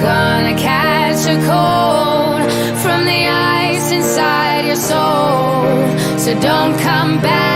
gonna catch a cold from the ice inside your soul. So don't come back.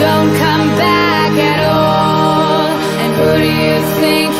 don't come back at all. And who do you think?